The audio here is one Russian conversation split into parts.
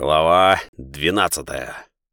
Глава 12.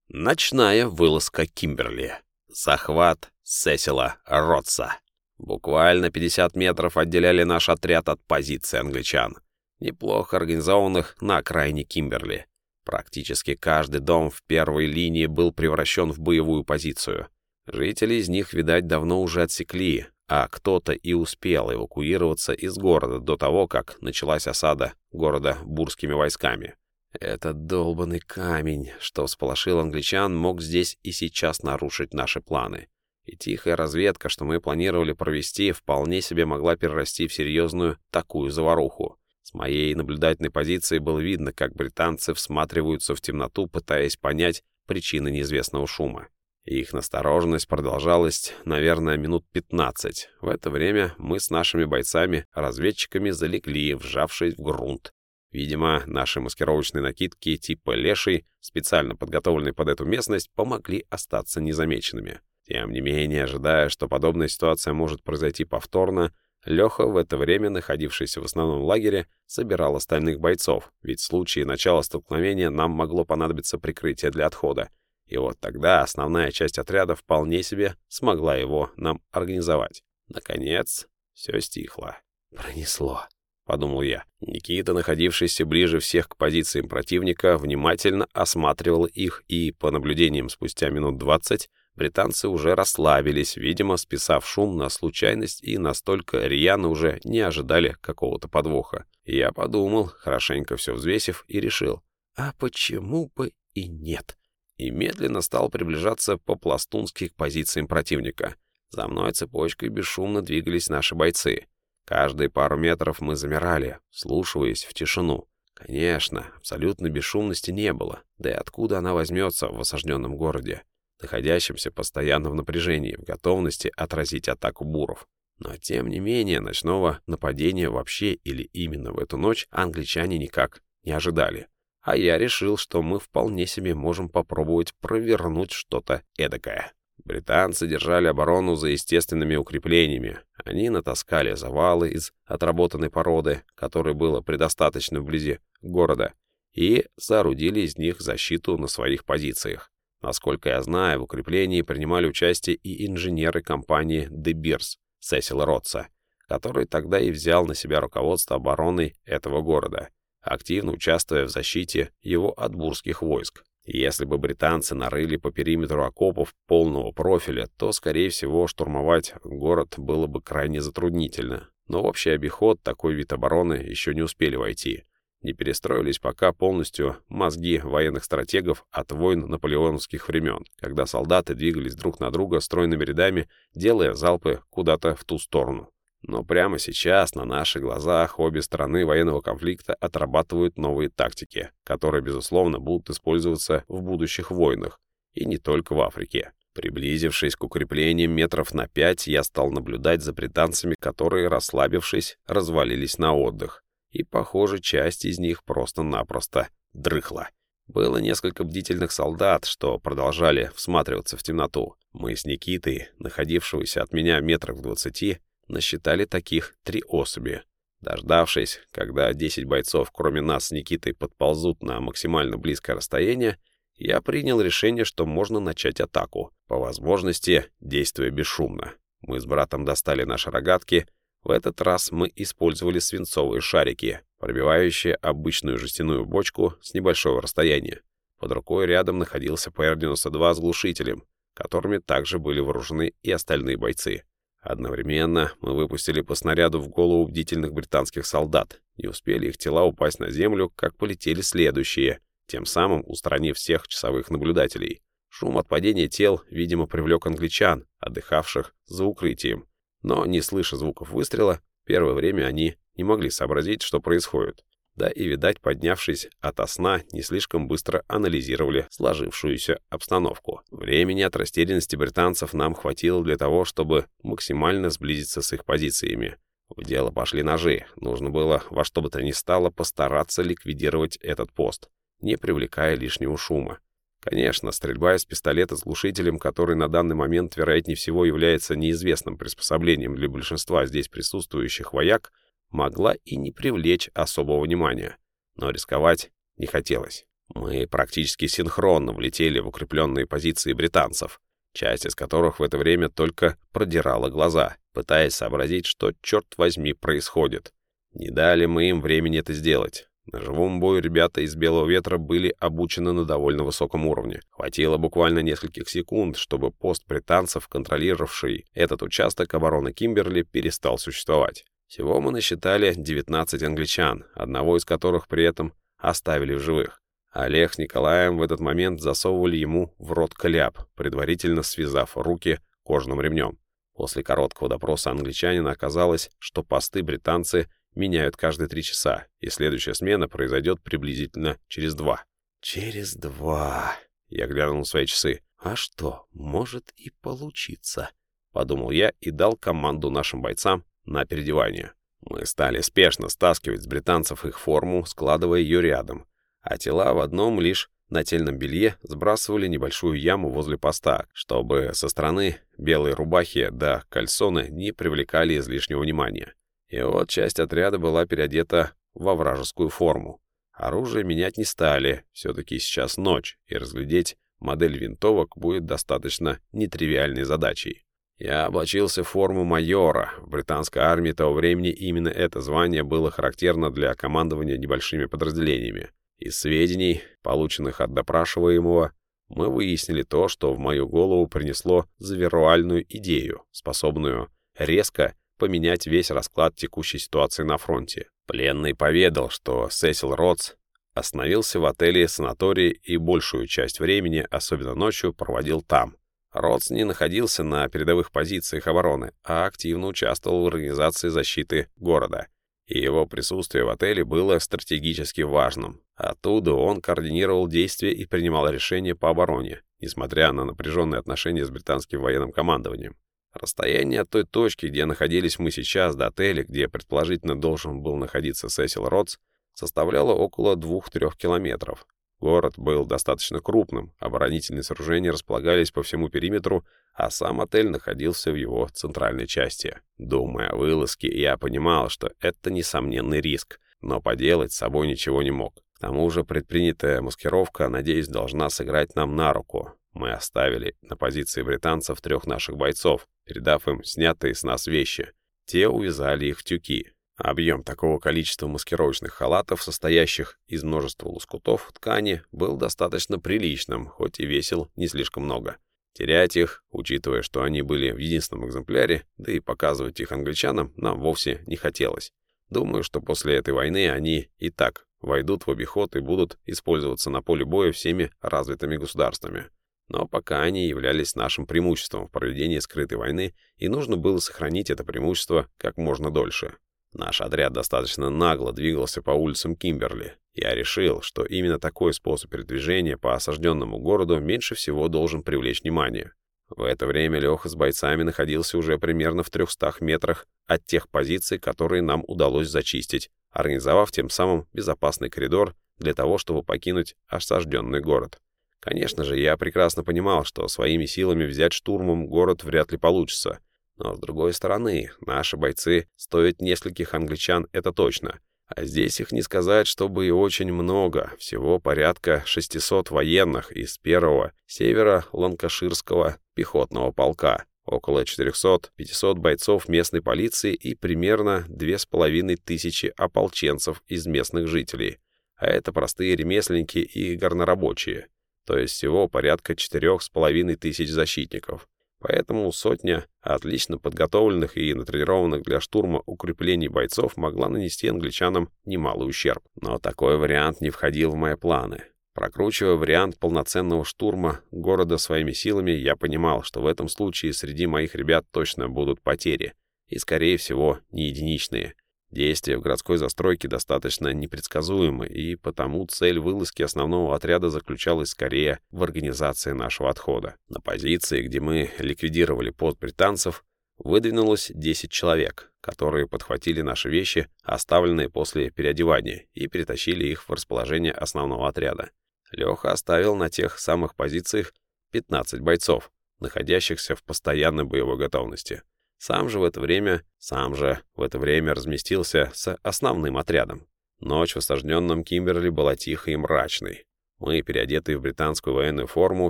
Ночная вылазка Кимберли. Захват Сесила Ротса. Буквально 50 метров отделяли наш отряд от позиции англичан, неплохо организованных на окраине Кимберли. Практически каждый дом в первой линии был превращен в боевую позицию. Жители из них, видать, давно уже отсекли, а кто-то и успел эвакуироваться из города до того, как началась осада города бурскими войсками. Этот долбанный камень, что всполошил англичан, мог здесь и сейчас нарушить наши планы. И тихая разведка, что мы планировали провести, вполне себе могла перерасти в серьезную такую заваруху. С моей наблюдательной позиции было видно, как британцы всматриваются в темноту, пытаясь понять причины неизвестного шума. Их настороженность продолжалась, наверное, минут 15. В это время мы с нашими бойцами-разведчиками залегли, вжавшись в грунт, Видимо, наши маскировочные накидки типа леший, специально подготовленные под эту местность, помогли остаться незамеченными. Тем не менее, ожидая, что подобная ситуация может произойти повторно, Леха, в это время находившийся в основном лагере, собирал остальных бойцов, ведь в случае начала столкновения нам могло понадобиться прикрытие для отхода. И вот тогда основная часть отряда вполне себе смогла его нам организовать. Наконец, все стихло. Пронесло. — подумал я. Никита, находившийся ближе всех к позициям противника, внимательно осматривал их, и, по наблюдениям спустя минут двадцать, британцы уже расслабились, видимо, списав шум на случайность и настолько рьяно уже не ожидали какого-то подвоха. Я подумал, хорошенько все взвесив, и решил, а почему бы и нет? И медленно стал приближаться по-пластунски к позициям противника. За мной цепочкой бесшумно двигались наши бойцы. Каждые пару метров мы замирали, слушаясь в тишину. Конечно, абсолютной бесшумности не было, да и откуда она возьмется в осажденном городе, находящемся постоянно в напряжении, в готовности отразить атаку буров. Но тем не менее, ночного нападения вообще или именно в эту ночь англичане никак не ожидали. А я решил, что мы вполне себе можем попробовать провернуть что-то эдакое. Британцы держали оборону за естественными укреплениями. Они натаскали завалы из отработанной породы, которой было предостаточно вблизи города, и соорудили из них защиту на своих позициях. Насколько я знаю, в укреплении принимали участие и инженеры компании De Beers Сесил Ротса, который тогда и взял на себя руководство обороной этого города, активно участвуя в защите его от бурских войск. Если бы британцы нарыли по периметру окопов полного профиля, то, скорее всего, штурмовать город было бы крайне затруднительно. Но в общий обиход такой вид обороны еще не успели войти. Не перестроились пока полностью мозги военных стратегов от войн наполеоновских времен, когда солдаты двигались друг на друга стройными рядами, делая залпы куда-то в ту сторону. Но прямо сейчас на наших глазах обе стороны военного конфликта отрабатывают новые тактики, которые, безусловно, будут использоваться в будущих войнах, и не только в Африке. Приблизившись к укреплениям метров на пять, я стал наблюдать за британцами, которые, расслабившись, развалились на отдых. И, похоже, часть из них просто-напросто дрыхла. Было несколько бдительных солдат, что продолжали всматриваться в темноту. Мы с Никитой, находившегося от меня метрах в двадцати, насчитали таких три особи. Дождавшись, когда 10 бойцов, кроме нас с Никитой, подползут на максимально близкое расстояние, я принял решение, что можно начать атаку, по возможности действуя бесшумно. Мы с братом достали наши рогатки. В этот раз мы использовали свинцовые шарики, пробивающие обычную жестяную бочку с небольшого расстояния. Под рукой рядом находился ПР-92 с глушителем, которыми также были вооружены и остальные бойцы. Одновременно мы выпустили по снаряду в голову бдительных британских солдат. Не успели их тела упасть на землю, как полетели следующие, тем самым устранив всех часовых наблюдателей. Шум от падения тел, видимо, привлек англичан, отдыхавших за укрытием. Но, не слыша звуков выстрела, первое время они не могли сообразить, что происходит да и, видать, поднявшись ото сна, не слишком быстро анализировали сложившуюся обстановку. Времени от растерянности британцев нам хватило для того, чтобы максимально сблизиться с их позициями. В дело пошли ножи. Нужно было во что бы то ни стало постараться ликвидировать этот пост, не привлекая лишнего шума. Конечно, стрельба из пистолета с глушителем, который на данный момент, вероятнее всего, является неизвестным приспособлением для большинства здесь присутствующих вояк, могла и не привлечь особого внимания. Но рисковать не хотелось. Мы практически синхронно влетели в укрепленные позиции британцев, часть из которых в это время только продирала глаза, пытаясь сообразить, что, черт возьми, происходит. Не дали мы им времени это сделать. На живом бою ребята из Белого Ветра были обучены на довольно высоком уровне. Хватило буквально нескольких секунд, чтобы пост британцев, контролировавший этот участок обороны Кимберли, перестал существовать. Всего мы насчитали 19 англичан, одного из которых при этом оставили в живых. Олег с Николаем в этот момент засовывали ему в рот кляп, предварительно связав руки кожаным ремнем. После короткого допроса англичанина оказалось, что посты британцы меняют каждые три часа, и следующая смена произойдет приблизительно через два. «Через два...» — я глянул на свои часы. «А что, может и получиться?» — подумал я и дал команду нашим бойцам на переодевание. Мы стали спешно стаскивать с британцев их форму, складывая ее рядом, а тела в одном лишь нательном белье сбрасывали небольшую яму возле поста, чтобы со стороны белой рубахи до кальсоны не привлекали излишнего внимания. И вот часть отряда была переодета во вражескую форму. Оружие менять не стали, все-таки сейчас ночь, и разглядеть модель винтовок будет достаточно нетривиальной задачей. Я облачился в форму майора. В британской армии того времени именно это звание было характерно для командования небольшими подразделениями. Из сведений, полученных от допрашиваемого, мы выяснили то, что в мою голову принесло завируальную идею, способную резко поменять весь расклад текущей ситуации на фронте. Пленный поведал, что Сесил Ротс остановился в отеле-санатории и большую часть времени, особенно ночью, проводил там. Ротс не находился на передовых позициях обороны, а активно участвовал в организации защиты города. И его присутствие в отеле было стратегически важным. Оттуда он координировал действия и принимал решения по обороне, несмотря на напряженные отношения с британским военным командованием. Расстояние от той точки, где находились мы сейчас, до отеля, где предположительно должен был находиться Сесил Ротс, составляло около 2-3 километров. Город был достаточно крупным, оборонительные сооружения располагались по всему периметру, а сам отель находился в его центральной части. Думая о вылазке, я понимал, что это несомненный риск, но поделать с собой ничего не мог. К тому же предпринятая маскировка, надеюсь, должна сыграть нам на руку. Мы оставили на позиции британцев трех наших бойцов, передав им снятые с нас вещи. Те увязали их в тюки. Объем такого количества маскировочных халатов, состоящих из множества лоскутов ткани, был достаточно приличным, хоть и весил не слишком много. Терять их, учитывая, что они были в единственном экземпляре, да и показывать их англичанам нам вовсе не хотелось. Думаю, что после этой войны они и так войдут в обиход и будут использоваться на поле боя всеми развитыми государствами. Но пока они являлись нашим преимуществом в проведении скрытой войны, и нужно было сохранить это преимущество как можно дольше. Наш отряд достаточно нагло двигался по улицам Кимберли. Я решил, что именно такой способ передвижения по осажденному городу меньше всего должен привлечь внимание. В это время Леха с бойцами находился уже примерно в 300 метрах от тех позиций, которые нам удалось зачистить, организовав тем самым безопасный коридор для того, чтобы покинуть осажденный город. Конечно же, я прекрасно понимал, что своими силами взять штурмом город вряд ли получится — но, с другой стороны, наши бойцы стоят нескольких англичан, это точно. А здесь их не сказать, чтобы и очень много, всего порядка 600 военных из первого севера Ланкаширского пехотного полка, около 400-500 бойцов местной полиции и примерно 2500 ополченцев из местных жителей. А это простые ремесленники и горнорабочие, то есть всего порядка 4500 защитников. Поэтому сотня отлично подготовленных и натренированных для штурма укреплений бойцов могла нанести англичанам немалый ущерб. Но такой вариант не входил в мои планы. Прокручивая вариант полноценного штурма города своими силами, я понимал, что в этом случае среди моих ребят точно будут потери. И, скорее всего, не единичные. Действия в городской застройке достаточно непредсказуемы, и потому цель вылазки основного отряда заключалась скорее в организации нашего отхода. На позиции, где мы ликвидировали пост британцев, выдвинулось 10 человек, которые подхватили наши вещи, оставленные после переодевания, и перетащили их в расположение основного отряда. Леха оставил на тех самых позициях 15 бойцов, находящихся в постоянной боевой готовности. Сам же в это время, сам же в это время разместился с основным отрядом. Ночь в осажденном Кимберли была тихой и мрачной. Мы, переодетые в британскую военную форму,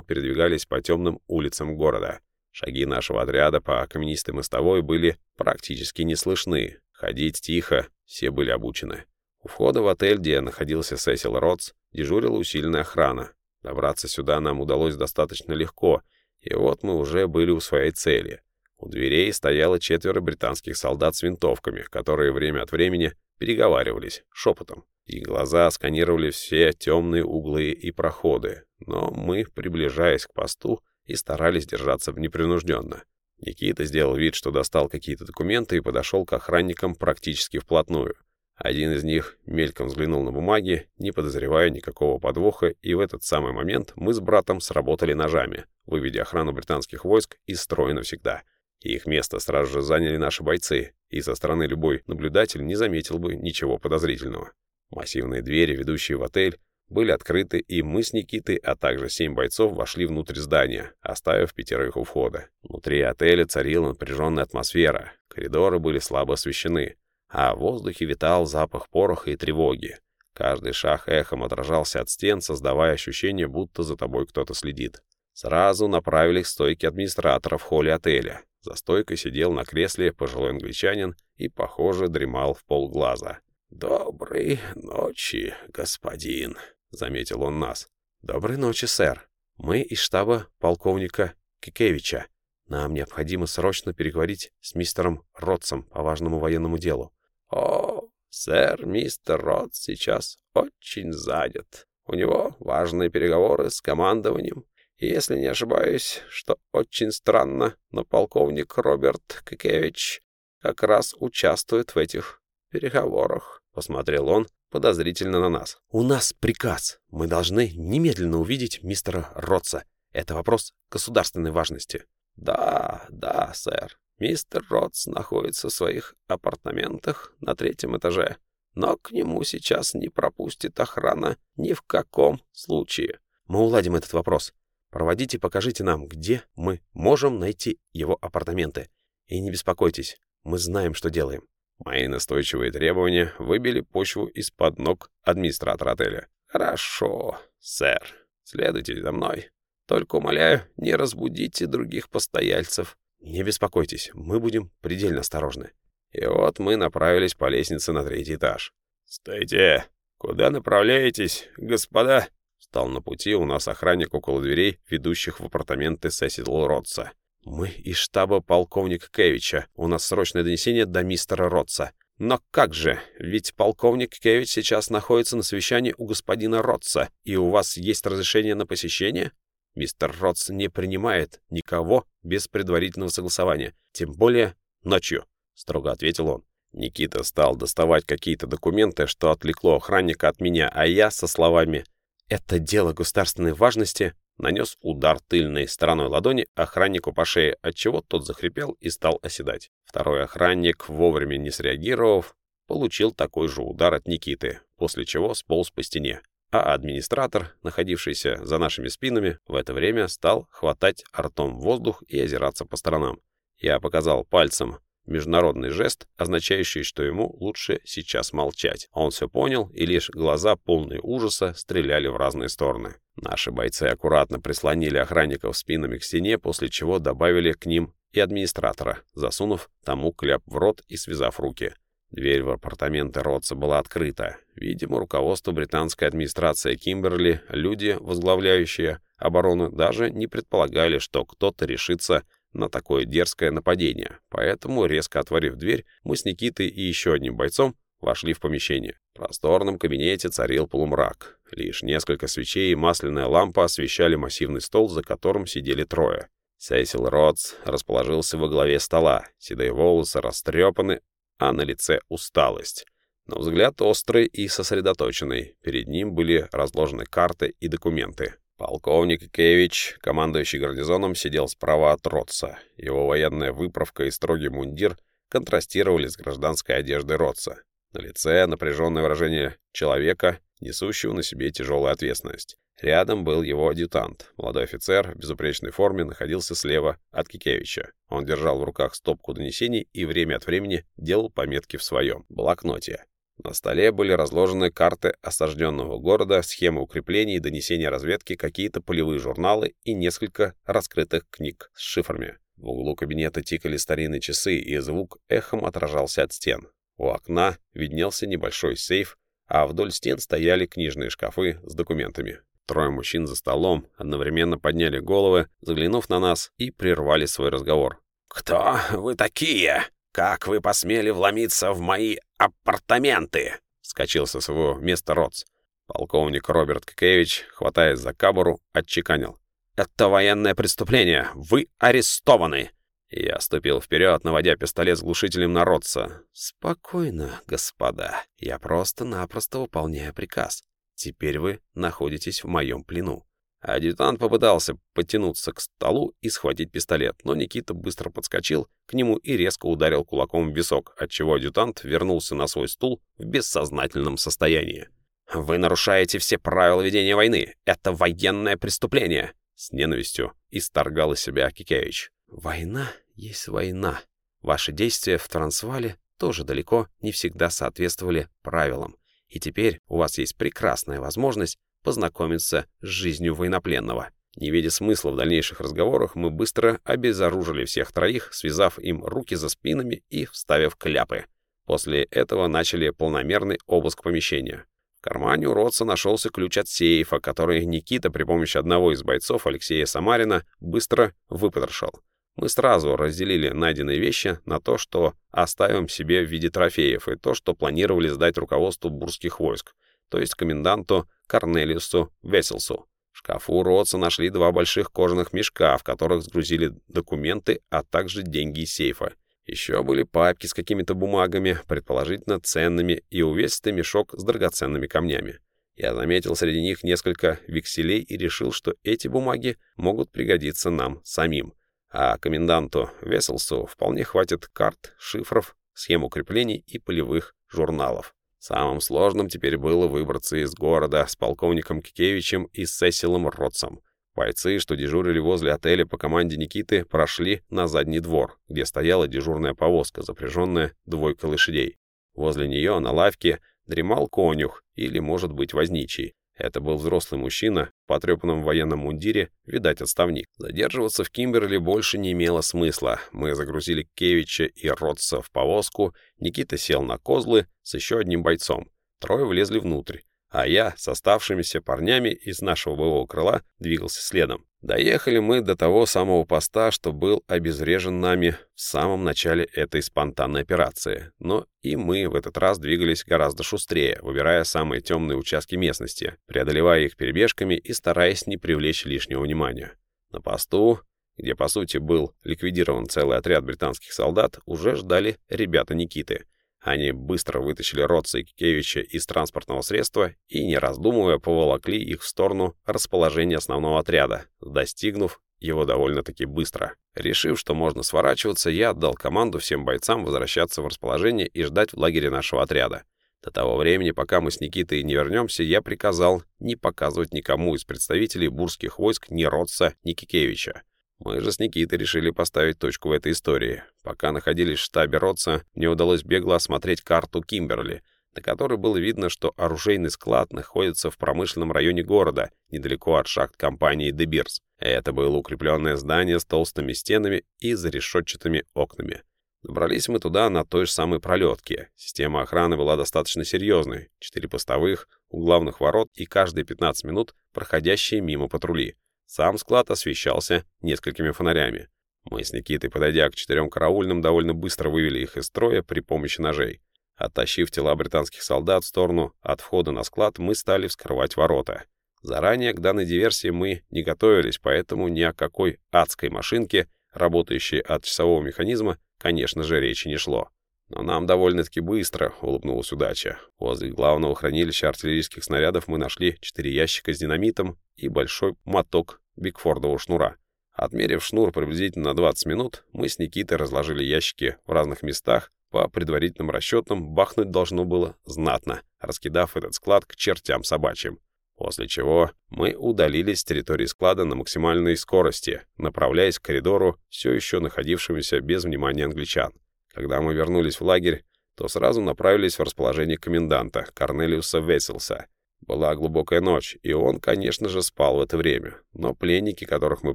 передвигались по темным улицам города. Шаги нашего отряда по каменистой мостовой были практически не слышны. Ходить тихо, все были обучены. У входа в отель, где находился Сесил Ротс, дежурила усиленная охрана. Добраться сюда нам удалось достаточно легко, и вот мы уже были у своей цели. У дверей стояло четверо британских солдат с винтовками, которые время от времени переговаривались шепотом. И глаза сканировали все темные углы и проходы, но мы, приближаясь к посту, и старались держаться непринужденно. Никита сделал вид, что достал какие-то документы и подошел к охранникам практически вплотную. Один из них мельком взглянул на бумаги, не подозревая никакого подвоха, и в этот самый момент мы с братом сработали ножами, выведя охрану британских войск из строя навсегда. Их место сразу же заняли наши бойцы, и со стороны любой наблюдатель не заметил бы ничего подозрительного. Массивные двери, ведущие в отель, были открыты, и мы с Никитой, а также семь бойцов вошли внутрь здания, оставив пятерых у входа. Внутри отеля царила напряженная атмосфера, коридоры были слабо освещены, а в воздухе витал запах пороха и тревоги. Каждый шаг эхом отражался от стен, создавая ощущение, будто за тобой кто-то следит. Сразу направили к стойке администратора в холле отеля. За стойкой сидел на кресле пожилой англичанин и, похоже, дремал в полглаза. «Доброй ночи, господин», — заметил он нас. «Доброй ночи, сэр. Мы из штаба полковника Кикевича. Нам необходимо срочно переговорить с мистером Ротсом по важному военному делу». «О, сэр, мистер Рот сейчас очень занят. У него важные переговоры с командованием. Если не ошибаюсь, что очень странно, но полковник Роберт Кикевич как раз участвует в этих переговорах», — посмотрел он подозрительно на нас. «У нас приказ. Мы должны немедленно увидеть мистера Ротса. Это вопрос государственной важности». «Да, да, сэр. Мистер Ротс находится в своих апартаментах на третьем этаже, но к нему сейчас не пропустит охрана ни в каком случае». «Мы уладим этот вопрос. Проводите, покажите нам, где мы можем найти его апартаменты. И не беспокойтесь, мы знаем, что делаем». Мои настойчивые требования выбили почву из-под ног администратора отеля. «Хорошо, сэр. Следуйте за мной. Только, умоляю, не разбудите других постояльцев». «Не беспокойтесь, мы будем предельно осторожны». И вот мы направились по лестнице на третий этаж. «Стойте! Куда направляетесь, господа?» Стал на пути у нас охранник около дверей, ведущих в апартаменты Сесил Ротса. «Мы из штаба полковника Кевича. У нас срочное донесение до мистера Ротса». «Но как же? Ведь полковник Кевич сейчас находится на совещании у господина Ротса, и у вас есть разрешение на посещение?» «Мистер Ротс не принимает никого без предварительного согласования, тем более ночью», — строго ответил он. Никита стал доставать какие-то документы, что отвлекло охранника от меня, а я со словами «Это дело государственной важности» нанес удар тыльной стороной ладони охраннику по шее, отчего тот захрипел и стал оседать. Второй охранник, вовремя не среагировав, получил такой же удар от Никиты, после чего сполз по стене. А администратор, находившийся за нашими спинами, в это время стал хватать ртом воздух и озираться по сторонам. Я показал пальцем Международный жест, означающий, что ему лучше сейчас молчать. Он все понял, и лишь глаза, полные ужаса, стреляли в разные стороны. Наши бойцы аккуратно прислонили охранников спинами к стене, после чего добавили к ним и администратора, засунув тому кляп в рот и связав руки. Дверь в апартаменты Ротса была открыта. Видимо, руководство британской администрации Кимберли, люди, возглавляющие оборону, даже не предполагали, что кто-то решится на такое дерзкое нападение, поэтому, резко отворив дверь, мы с Никитой и еще одним бойцом вошли в помещение. В просторном кабинете царил полумрак. Лишь несколько свечей и масляная лампа освещали массивный стол, за которым сидели трое. Сесил Ротс расположился во главе стола, седые волосы растрепаны, а на лице усталость. Но взгляд острый и сосредоточенный. Перед ним были разложены карты и документы. Полковник Кевич, командующий гарнизоном, сидел справа от Ротса. Его военная выправка и строгий мундир контрастировали с гражданской одеждой Ротса. На лице напряженное выражение человека, несущего на себе тяжелую ответственность. Рядом был его адъютант. Молодой офицер в безупречной форме находился слева от Кикевича. Он держал в руках стопку донесений и время от времени делал пометки в своем блокноте. На столе были разложены карты осажденного города, схемы укреплений, донесения разведки, какие-то полевые журналы и несколько раскрытых книг с шифрами. В углу кабинета тикали старинные часы, и звук эхом отражался от стен. У окна виднелся небольшой сейф, а вдоль стен стояли книжные шкафы с документами. Трое мужчин за столом одновременно подняли головы, заглянув на нас, и прервали свой разговор. «Кто вы такие? Как вы посмели вломиться в мои апартаменты?» — скачал со своего места Ротс. Полковник Роберт Кокевич, хватаясь за кабуру, отчеканил. «Это военное преступление! Вы арестованы!» Я ступил вперед, наводя пистолет с глушителем на Ротса. «Спокойно, господа. Я просто-напросто выполняю приказ. Теперь вы находитесь в моем плену». Адъютант попытался подтянуться к столу и схватить пистолет, но Никита быстро подскочил к нему и резко ударил кулаком в висок, отчего адъютант вернулся на свой стул в бессознательном состоянии. «Вы нарушаете все правила ведения войны. Это военное преступление!» С ненавистью исторгал из себя Кикевич. «Война есть война. Ваши действия в Трансвале тоже далеко не всегда соответствовали правилам. И теперь у вас есть прекрасная возможность познакомиться с жизнью военнопленного. Не видя смысла в дальнейших разговорах, мы быстро обезоружили всех троих, связав им руки за спинами и вставив кляпы. После этого начали полномерный обыск помещения. В кармане у Ротса нашелся ключ от сейфа, который Никита при помощи одного из бойцов Алексея Самарина быстро выпотрошил. Мы сразу разделили найденные вещи на то, что оставим себе в виде трофеев, и то, что планировали сдать руководству бурских войск, то есть коменданту Корнелиусу Веселсу. В шкафу Ротса нашли два больших кожаных мешка, в которых сгрузили документы, а также деньги из сейфа. Еще были папки с какими-то бумагами, предположительно ценными, и увесистый мешок с драгоценными камнями. Я заметил среди них несколько векселей и решил, что эти бумаги могут пригодиться нам самим. А коменданту Веселсу вполне хватит карт, шифров, схем укреплений и полевых журналов. Самым сложным теперь было выбраться из города с полковником Кикевичем и Сесилом Ротсом. Бойцы, что дежурили возле отеля по команде Никиты, прошли на задний двор, где стояла дежурная повозка, запряженная двойкой лошадей. Возле нее на лавке дремал конюх или, может быть, возничий. Это был взрослый мужчина в потрепанном военном мундире, видать, отставник. Задерживаться в Кимберли больше не имело смысла. Мы загрузили Кевича и Ротса в повозку, Никита сел на козлы с еще одним бойцом. Трое влезли внутрь а я с оставшимися парнями из нашего боевого крыла двигался следом. Доехали мы до того самого поста, что был обезврежен нами в самом начале этой спонтанной операции. Но и мы в этот раз двигались гораздо шустрее, выбирая самые темные участки местности, преодолевая их перебежками и стараясь не привлечь лишнего внимания. На посту, где по сути был ликвидирован целый отряд британских солдат, уже ждали ребята Никиты — они быстро вытащили Ротса и Кикевича из транспортного средства и, не раздумывая, поволокли их в сторону расположения основного отряда, достигнув его довольно-таки быстро. Решив, что можно сворачиваться, я отдал команду всем бойцам возвращаться в расположение и ждать в лагере нашего отряда. До того времени, пока мы с Никитой не вернемся, я приказал не показывать никому из представителей бурских войск ни Ротса, ни Кикевича. Мы же с Никитой решили поставить точку в этой истории. Пока находились в штабе Ротса, мне удалось бегло осмотреть карту Кимберли, на которой было видно, что оружейный склад находится в промышленном районе города, недалеко от шахт компании «Де Бирс». Это было укрепленное здание с толстыми стенами и зарешетчатыми окнами. Добрались мы туда на той же самой пролетке. Система охраны была достаточно серьезной. Четыре постовых, у главных ворот и каждые 15 минут проходящие мимо патрули. Сам склад освещался несколькими фонарями. Мы с Никитой, подойдя к четырем караульным, довольно быстро вывели их из строя при помощи ножей. Оттащив тела британских солдат в сторону от входа на склад, мы стали вскрывать ворота. Заранее к данной диверсии мы не готовились, поэтому ни о какой адской машинке, работающей от часового механизма, конечно же, речи не шло. Но нам довольно-таки быстро улыбнулась удача. Возле главного хранилища артиллерийских снарядов мы нашли четыре ящика с динамитом и большой моток бигфордового шнура. Отмерив шнур приблизительно на 20 минут, мы с Никитой разложили ящики в разных местах. По предварительным расчетам, бахнуть должно было знатно, раскидав этот склад к чертям собачьим. После чего мы удалились с территории склада на максимальной скорости, направляясь к коридору, все еще находившемуся без внимания англичан. Когда мы вернулись в лагерь, то сразу направились в расположение коменданта, Корнелиуса Веселса. Была глубокая ночь, и он, конечно же, спал в это время. Но пленники, которых мы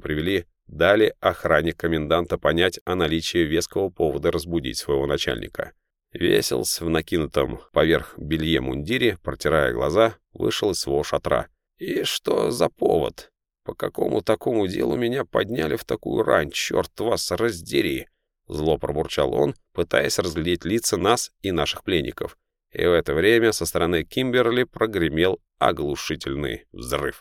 привели, дали охране коменданта понять о наличии веского повода разбудить своего начальника. Веселс в накинутом поверх белье мундире, протирая глаза, вышел из своего шатра. «И что за повод? По какому такому делу меня подняли в такую рань, черт вас раздери!» Зло пробурчал он, пытаясь разглядеть лица нас и наших пленников. И в это время со стороны Кимберли прогремел оглушительный взрыв.